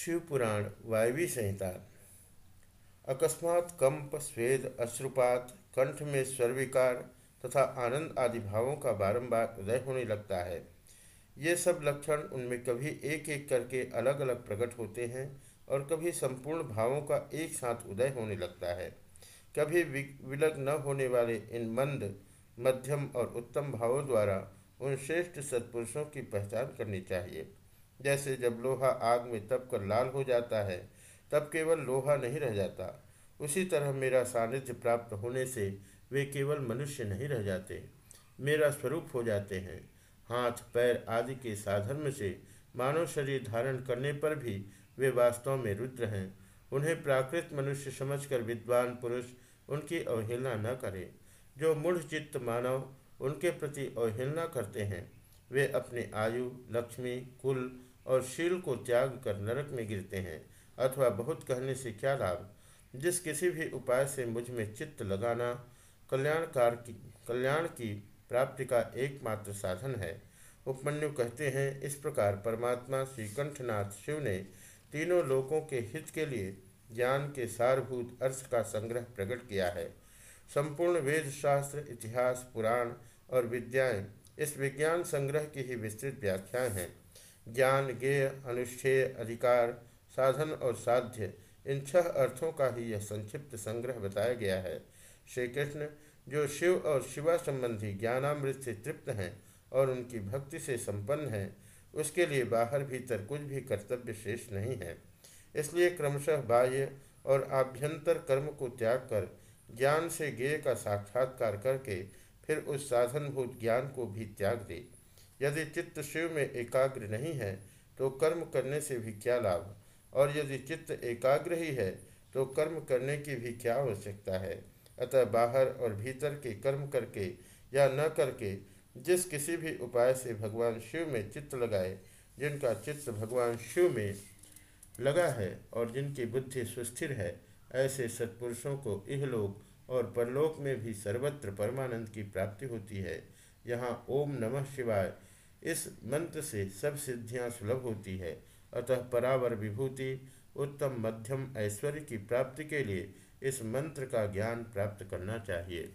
शिवपुराण वायवी संहिता। अकस्मात कंप, स्वेद, अश्रुपात, कंठ में स्वर्विकार तथा आनंद आदि भावों का बारंबार उदय होने लगता है। ये सब लक्षण उनमें कभी एक एक करके अलग अलग प्रकट होते हैं और कभी संपूर्ण भावों का एक साथ उदय होने लगता है। कभी विलग न होने वाले इन मंद, मध्यम और उत्तम भावों द्वारा उन श्रेष्ठ सत्पुरुषों की पहचान करनी चाहिए। जैसे जब लोहा आग में तप कर लाल हो जाता है, तब केवल लोहा नहीं रह जाता। उसी तरह मेरा सानिध्य प्राप्त होने से वे केवल मनुष्य नहीं रह जाते, मेरा स्वरूप हो जाते हैं। हाथ, पैर आदि के साधर्म से मानव शरीर धारण करने पर भी वे वास्तव में रुद्र हैं। उन्हें प्राकृत मनुष्य समझकर विद्वान पुरुष उनकी अवहेलना न करें। जो मूढ़ चित्त मानव उनके प्रति अवहेलना करते हैं, वे अपनी आयु, लक्ष्मी, कुल और शील को त्याग कर नरक में गिरते हैं, अथवा बहुत कहने से क्या लाभ? जिस किसी भी उपाय से मुझमें चित्त लगाना कल्याणकार की, कल्याण की प्राप्ति का एकमात्र साधन है। उपमन्यु कहते हैं, इस प्रकार परमात्मा श्रीकंठनाथ शिव ने तीनों लोकों के हित के लिए ज्ञान के सारभूत अर्थ का संग्रह प्रकट किया है। संपूर्ण वेद शास्त्र इतिहास, पुराण और विद्याएँ इस विज्ञान संग्रह की ही विस्तृत व्याख्याएँ हैं। ज्ञान, ज्ञेय, अनुष्ठेय, अधिकार, साधन और साध्य, इन छह अर्थों का ही यह संक्षिप्त संग्रह बताया गया है। श्री कृष्ण जो शिव और शिवा संबंधी ज्ञानामृत से तृप्त हैं और उनकी भक्ति से संपन्न हैं, उसके लिए बाहर भीतर कुछ भी कर्तव्य शेष नहीं है। इसलिए क्रमशः बाह्य और आभ्यंतर कर्म को त्याग कर, ज्ञान से ज्ञेय का साक्षात्कार करके फिर उस साधनभूत ज्ञान को भी त्याग दे। यदि चित्त शिव में एकाग्र नहीं है तो कर्म करने से भी क्या लाभ? और यदि चित्त एकाग्र ही है तो कर्म करने की भी क्या आवश्यकता है? अतः बाहर और भीतर के कर्म करके या न करके, जिस किसी भी उपाय से भगवान शिव में चित्त लगाए, जिनका चित्त भगवान शिव में लगा है और जिनकी बुद्धि सुस्थिर है, ऐसे सत्पुरुषों को इहलोक और परलोक में भी सर्वत्र परमानंद की प्राप्ति होती है। यहाँ ओम नमः शिवाय। इस मंत्र से सब सिद्धियाँ सुलभ होती है। अतः परावर विभूति, उत्तम मध्यम ऐश्वर्य की प्राप्ति के लिए इस मंत्र का ज्ञान प्राप्त करना चाहिए।